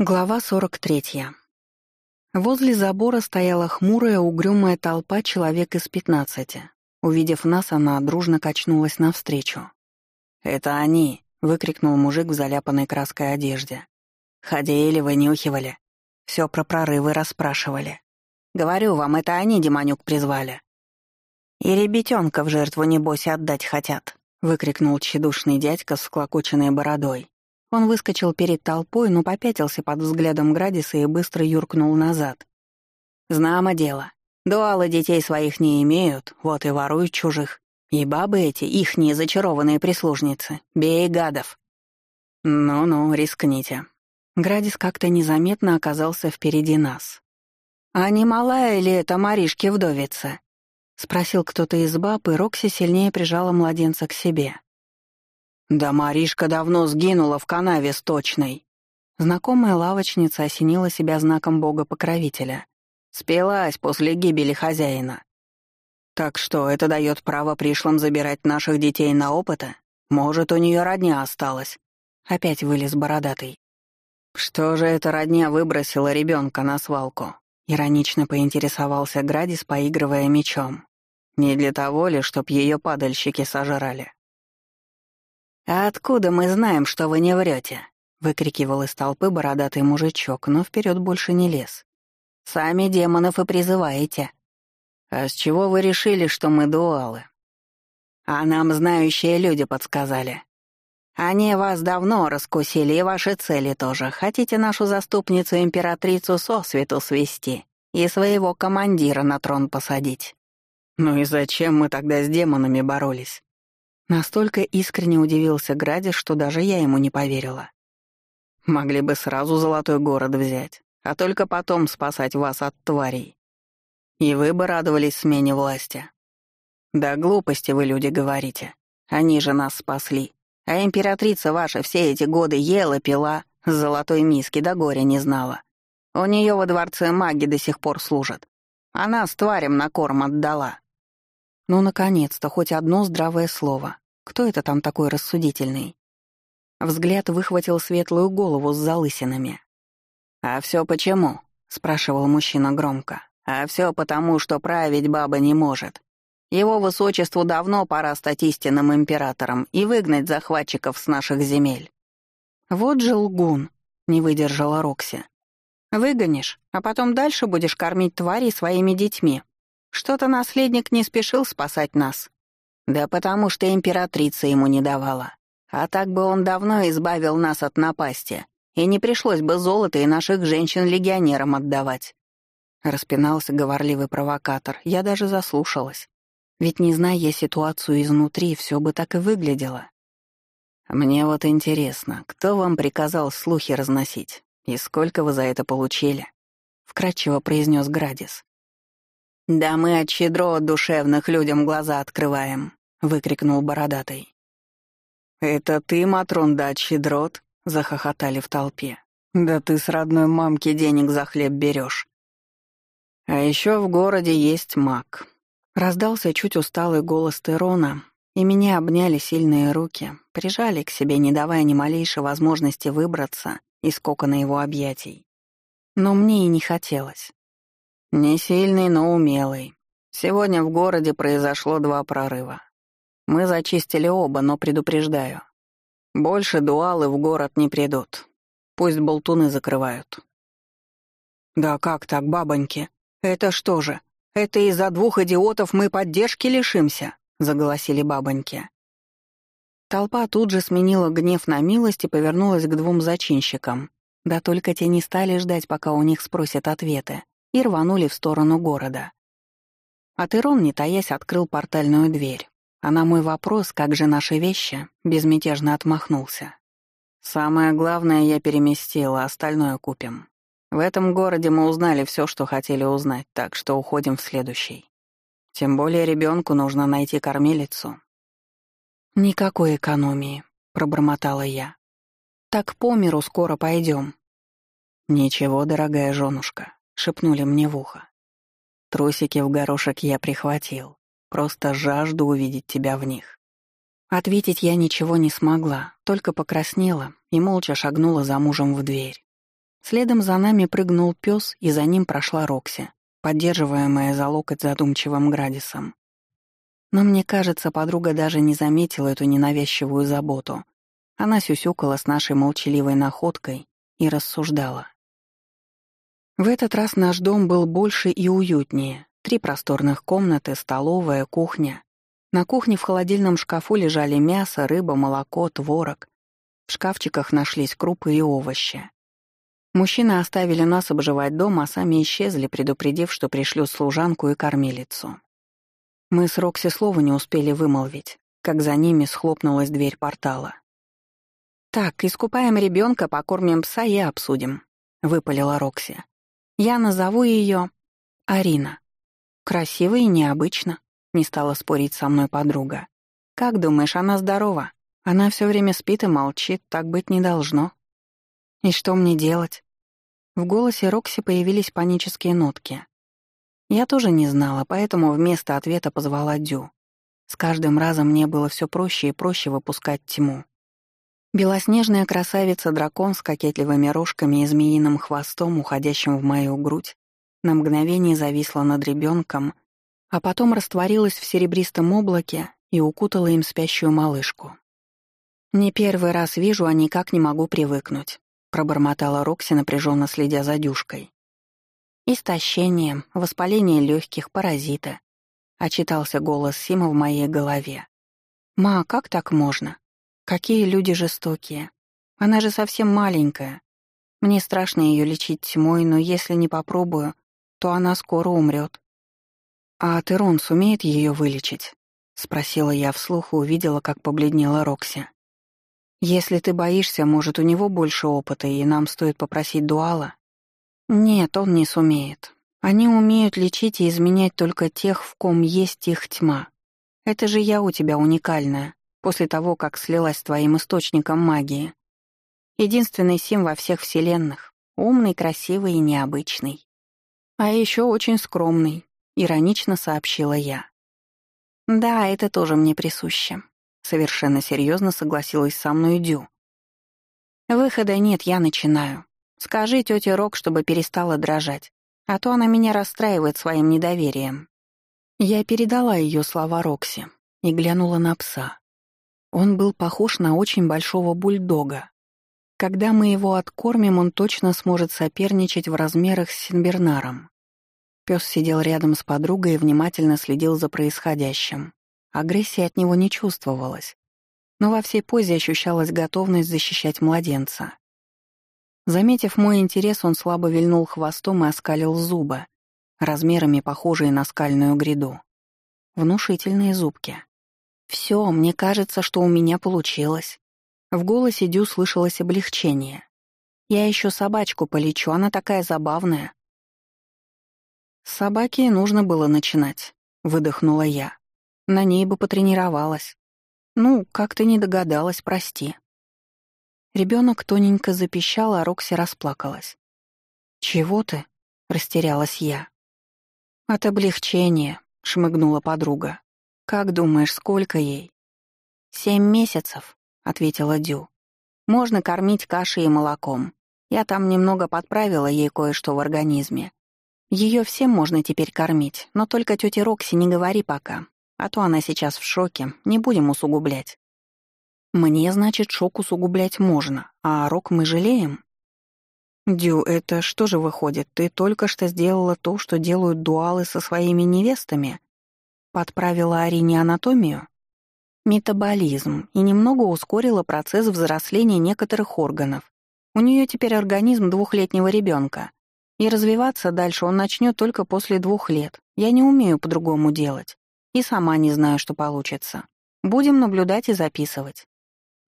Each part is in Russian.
Глава 43. Возле забора стояла хмурая, угрюмая толпа человек из пятнадцати. Увидев нас, она дружно качнулась навстречу. «Это они!» — выкрикнул мужик в заляпанной краской одежде. «Ходили, вынюхивали. Все про прорывы расспрашивали. Говорю вам, это они Демонюк призвали». «И ребятенка в жертву, небось, отдать хотят», — выкрикнул тщедушный дядька с вклокоченной бородой. Он выскочил перед толпой, но попятился под взглядом Градиса и быстро юркнул назад. «Знамо дело. Дуалы детей своих не имеют, вот и воруют чужих. И бабы эти, ихние зачарованные прислужницы. Бей гадов!» «Ну-ну, рискните». Градис как-то незаметно оказался впереди нас. «А не малая ли это Маришки-вдовица?» — спросил кто-то из баб, и Рокси сильнее прижала младенца к себе. «Да Маришка давно сгинула в канаве сточной». Знакомая лавочница осенила себя знаком бога-покровителя. Спелась после гибели хозяина. Так что это дает право пришлым забирать наших детей на опыты? Может, у нее родня осталась? Опять вылез бородатый. Что же эта родня выбросила ребенка на свалку? Иронично поинтересовался Градис, поигрывая мечом. Не для того ли, чтоб ее падальщики сожрали? «А откуда мы знаем, что вы не врете?» — выкрикивал из толпы бородатый мужичок, но вперед больше не лез. «Сами демонов и призываете». «А с чего вы решили, что мы дуалы?» «А нам знающие люди подсказали. Они вас давно раскусили, и ваши цели тоже. Хотите нашу заступницу-императрицу сосвету свести и своего командира на трон посадить». «Ну и зачем мы тогда с демонами боролись?» Настолько искренне удивился Градис, что даже я ему не поверила. Могли бы сразу золотой город взять, а только потом спасать вас от тварей. И вы бы радовались смене власти. Да глупости вы, люди, говорите. Они же нас спасли. А императрица ваша все эти годы ела, пила, с золотой миски до горя не знала. У нее во дворце маги до сих пор служат. Она с тварем на корм отдала. Ну, наконец-то, хоть одно здравое слово. Кто это там такой рассудительный? Взгляд выхватил светлую голову с залысинами. «А все почему?» — спрашивал мужчина громко. «А все потому, что править баба не может. Его высочеству давно пора стать истинным императором и выгнать захватчиков с наших земель». «Вот же лгун», — не выдержала Рокси. «Выгонишь, а потом дальше будешь кормить тварей своими детьми, что-то наследник не спешил спасать нас. Да потому что императрица ему не давала. А так бы он давно избавил нас от напасти, и не пришлось бы золото и наших женщин легионерам отдавать. Распинался говорливый провокатор, я даже заслушалась. Ведь не зная ситуацию изнутри, все бы так и выглядело. Мне вот интересно, кто вам приказал слухи разносить? И сколько вы за это получили? Вкратчиво произнес Градис. «Да мы от щедро душевных людям глаза открываем», — выкрикнул бородатый. «Это ты, Матрон, да щедрот?» — захохотали в толпе. «Да ты с родной мамки денег за хлеб берешь. А еще в городе есть маг». Раздался чуть усталый голос Терона, и меня обняли сильные руки, прижали к себе, не давая ни малейшей возможности выбраться из кокона его объятий. Но мне и не хотелось. Не сильный, но умелый. Сегодня в городе произошло два прорыва. Мы зачистили оба, но предупреждаю. Больше дуалы в город не придут. Пусть болтуны закрывают. Да как так, бабоньки? Это что же? Это из-за двух идиотов мы поддержки лишимся, заголосили бабоньки. Толпа тут же сменила гнев на милость и повернулась к двум зачинщикам. Да только те не стали ждать, пока у них спросят ответы и рванули в сторону города. А Терон, не таясь, открыл портальную дверь, а на мой вопрос, как же наши вещи, безмятежно отмахнулся. «Самое главное я переместила, остальное купим. В этом городе мы узнали все, что хотели узнать, так что уходим в следующий. Тем более ребенку нужно найти кормилицу». «Никакой экономии», — пробормотала я. «Так по миру скоро пойдем. «Ничего, дорогая женушка, — шепнули мне в ухо. Трусики в горошек я прихватил. Просто жажду увидеть тебя в них. Ответить я ничего не смогла, только покраснела и молча шагнула за мужем в дверь. Следом за нами прыгнул пес, и за ним прошла Рокси, поддерживаемая за локоть задумчивым Градисом. Но мне кажется, подруга даже не заметила эту ненавязчивую заботу. Она сюсюкала с нашей молчаливой находкой и рассуждала. В этот раз наш дом был больше и уютнее. Три просторных комнаты, столовая, кухня. На кухне в холодильном шкафу лежали мясо, рыба, молоко, творог. В шкафчиках нашлись крупы и овощи. Мужчины оставили нас обживать дом, а сами исчезли, предупредив, что пришлют служанку и кормилицу. Мы с Рокси слова не успели вымолвить, как за ними схлопнулась дверь портала. «Так, искупаем ребенка, покормим пса и обсудим», — выпалила Рокси. «Я назову ее Арина. Красиво и необычно», — не стала спорить со мной подруга. «Как думаешь, она здорова? Она все время спит и молчит, так быть не должно». «И что мне делать?» В голосе Рокси появились панические нотки. Я тоже не знала, поэтому вместо ответа позвала Дю. С каждым разом мне было все проще и проще выпускать тьму. Белоснежная красавица-дракон с кокетливыми рожками и змеиным хвостом, уходящим в мою грудь, на мгновение зависла над ребенком, а потом растворилась в серебристом облаке и укутала им спящую малышку. Не первый раз вижу, а никак не могу привыкнуть пробормотала Рокси, напряженно следя за дюшкой. «Истощение, воспаление легких, паразиты», — очитался голос Сима в моей голове. «Ма, как так можно? Какие люди жестокие. Она же совсем маленькая. Мне страшно ее лечить тьмой, но если не попробую, то она скоро умрет. «А Терон сумеет ее вылечить?» — спросила я вслух и увидела, как побледнела Рокси. Если ты боишься, может, у него больше опыта, и нам стоит попросить дуала? Нет, он не сумеет. Они умеют лечить и изменять только тех, в ком есть их тьма. Это же я у тебя уникальная, после того, как слилась с твоим источником магии. Единственный сим во всех вселенных. Умный, красивый и необычный. А еще очень скромный, иронично сообщила я. Да, это тоже мне присуще. Совершенно серьезно согласилась со мной Дю. Выхода нет, я начинаю. Скажи тете Рок, чтобы перестала дрожать, а то она меня расстраивает своим недоверием. Я передала ее слова Рокси и глянула на пса. Он был похож на очень большого бульдога. Когда мы его откормим, он точно сможет соперничать в размерах с Синбернаром. Пес сидел рядом с подругой и внимательно следил за происходящим. Агрессии от него не чувствовалось, но во всей позе ощущалась готовность защищать младенца. Заметив мой интерес, он слабо вильнул хвостом и оскалил зубы, размерами похожие на скальную гряду. Внушительные зубки. «Всё, мне кажется, что у меня получилось». В голосе Дю слышалось облегчение. «Я ещё собачку полечу, она такая забавная». «С собаки нужно было начинать», — выдохнула я. На ней бы потренировалась. Ну, как ты не догадалась, прости. Ребенок тоненько запищал, а Рокси расплакалась. «Чего ты?» — растерялась я. «От облегчения», — шмыгнула подруга. «Как думаешь, сколько ей?» «Семь месяцев», — ответила Дю. «Можно кормить кашей и молоком. Я там немного подправила ей кое-что в организме. Ее всем можно теперь кормить, но только тете Рокси не говори пока, а то она сейчас в шоке, не будем усугублять. Мне, значит, шок усугублять можно, а рок мы жалеем? Дю, это что же выходит, ты только что сделала то, что делают дуалы со своими невестами? Подправила Арине анатомию? Метаболизм и немного ускорила процесс взросления некоторых органов. У нее теперь организм двухлетнего ребенка, и развиваться дальше он начнет только после двух лет. Я не умею по-другому делать. И сама не знаю, что получится. Будем наблюдать и записывать.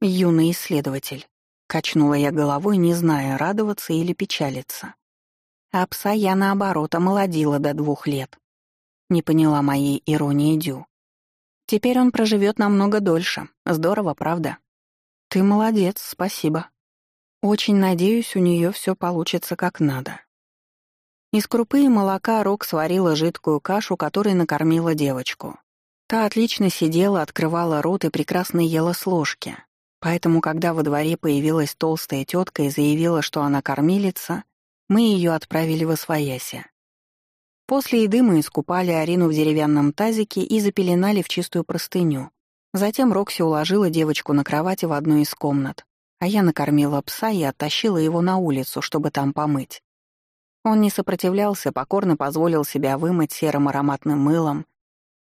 Юный исследователь. Качнула я головой, не зная, радоваться или печалиться. А пса я, наоборот, омолодила до двух лет. Не поняла моей иронии Дю. Теперь он проживет намного дольше. Здорово, правда? Ты молодец, спасибо. Очень надеюсь, у нее все получится как надо. Из крупы и молока Рок сварила жидкую кашу, которой накормила девочку. Та отлично сидела, открывала рот и прекрасно ела с ложки. Поэтому, когда во дворе появилась толстая тетка и заявила, что она кормилица, мы ее отправили в Освояси. После еды мы искупали Арину в деревянном тазике и запеленали в чистую простыню. Затем Рокси уложила девочку на кровати в одной из комнат, а я накормила пса и оттащила его на улицу, чтобы там помыть. Он не сопротивлялся, покорно позволил себя вымыть серым ароматным мылом.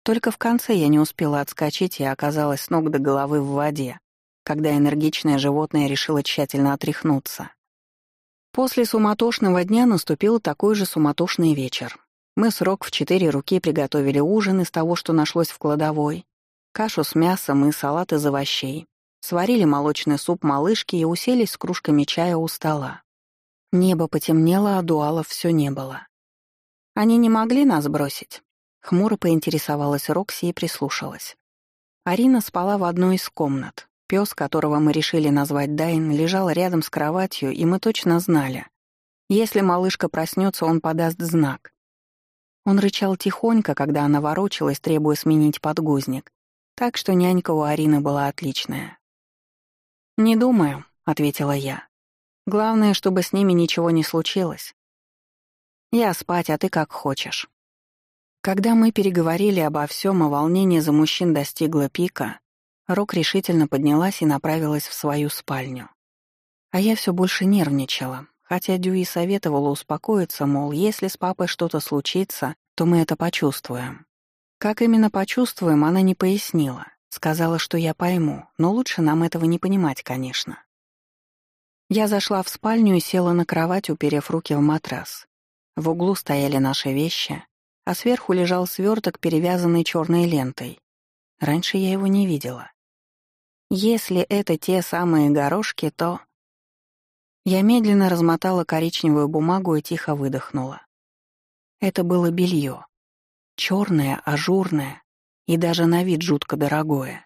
Только в конце я не успела отскочить и оказалась с ног до головы в воде, когда энергичное животное решило тщательно отряхнуться. После суматошного дня наступил такой же суматошный вечер. Мы с Рок в четыре руки приготовили ужин из того, что нашлось в кладовой, кашу с мясом и салат из овощей, сварили молочный суп малышки и уселись с кружками чая у стола. Небо потемнело, а дуалов все не было. Они не могли нас бросить. Хмуро поинтересовалась Рокси и прислушалась. Арина спала в одной из комнат. Пес, которого мы решили назвать Дайн, лежал рядом с кроватью, и мы точно знали. Если малышка проснется, он подаст знак. Он рычал тихонько, когда она ворочалась, требуя сменить подгузник, так что нянька у Арины была отличная. «Не думаю», — ответила я. «Главное, чтобы с ними ничего не случилось. Я спать, а ты как хочешь». Когда мы переговорили обо всем, а волнение за мужчин достигло пика, Рок решительно поднялась и направилась в свою спальню. А я все больше нервничала, Хотя Дюи советовала успокоиться, мол, если с папой что-то случится, то мы это почувствуем. Как именно почувствуем, она не пояснила. Сказала, что я пойму, но лучше нам этого не понимать, конечно. Я зашла в спальню и села на кровать, уперев руки в матрас. В углу стояли наши вещи, а сверху лежал сверток, перевязанный черной лентой. Раньше я его не видела. Если это те самые горошки, то... Я медленно размотала коричневую бумагу и тихо выдохнула. Это было белье. Черное, ажурное и даже на вид жутко дорогое.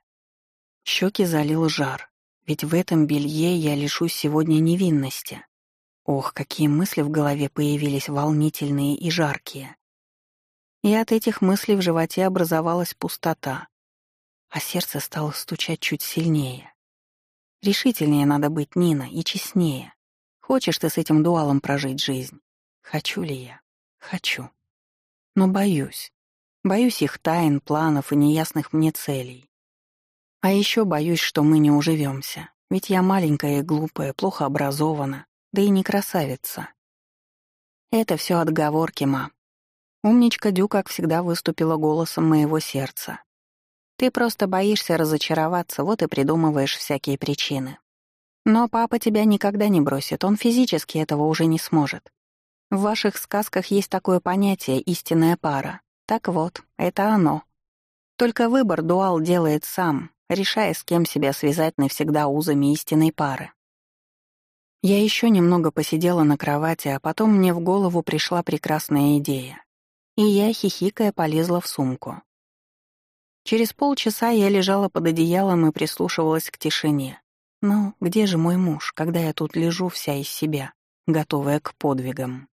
Щеки залил жар, ведь в этом белье я лишусь сегодня невинности. Ох, какие мысли в голове появились волнительные и жаркие. И от этих мыслей в животе образовалась пустота, а сердце стало стучать чуть сильнее. Решительнее надо быть, Нина, и честнее. Хочешь ты с этим дуалом прожить жизнь? Хочу ли я? Хочу. Но боюсь. Боюсь их тайн, планов и неясных мне целей. А еще боюсь, что мы не уживемся. Ведь я маленькая и глупая, плохо образована, да и не красавица. Это все отговорки, ма. Умничка Дю, как всегда, выступила голосом моего сердца. Ты просто боишься разочароваться, вот и придумываешь всякие причины. Но папа тебя никогда не бросит, он физически этого уже не сможет. В ваших сказках есть такое понятие «истинная пара». Так вот, это оно. Только выбор дуал делает сам, решая, с кем себя связать навсегда узами истинной пары. Я еще немного посидела на кровати, а потом мне в голову пришла прекрасная идея. И я, хихикая, полезла в сумку. Через полчаса я лежала под одеялом и прислушивалась к тишине. Ну, где же мой муж, когда я тут лежу вся из себя, готовая к подвигам?